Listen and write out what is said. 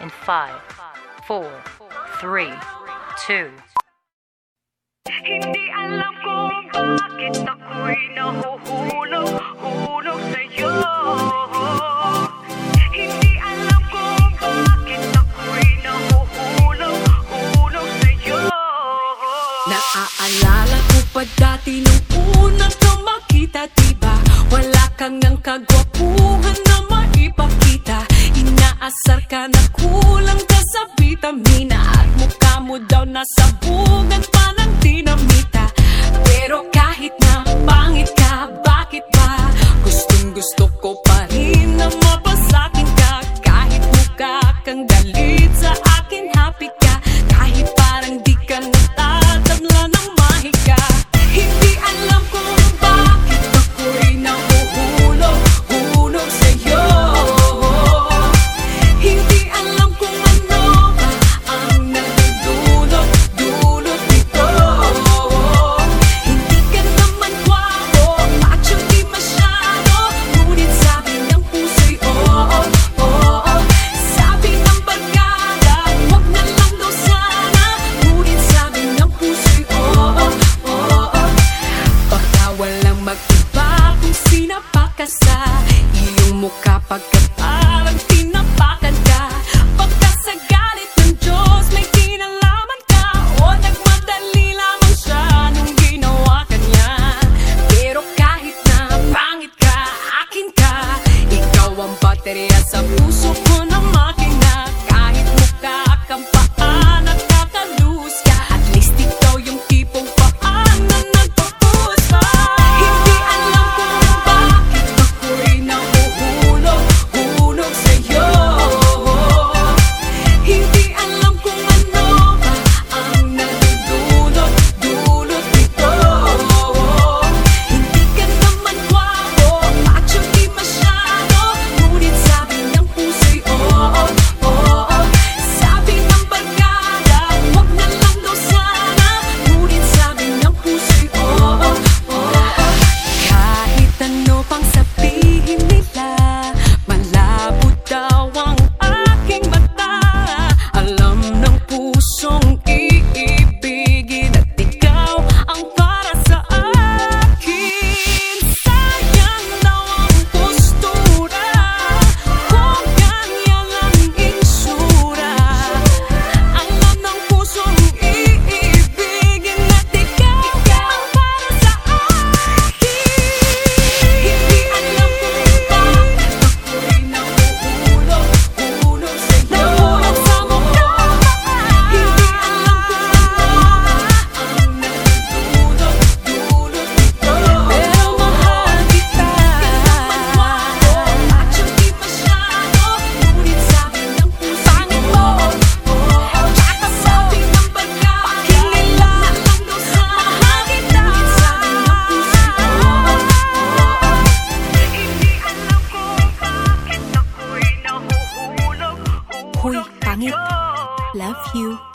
in five, four, three, two. Hindi alam bakit ako'y nahuhulog, hulog sa'yo. Naaalala ko pa dati nung na kulang ka sa vitamina At mukha mo daw nasa nasabugan pa ng dinamita. Pero kahit na pangit ka, bakit ba? Gustong gusto ko pa rin na mapasakin ka. Kahit mukha kang galit sa akin, happy ka. Kahit parang di ka natatabla ng mahika luam bateria S-a pus-o până love you.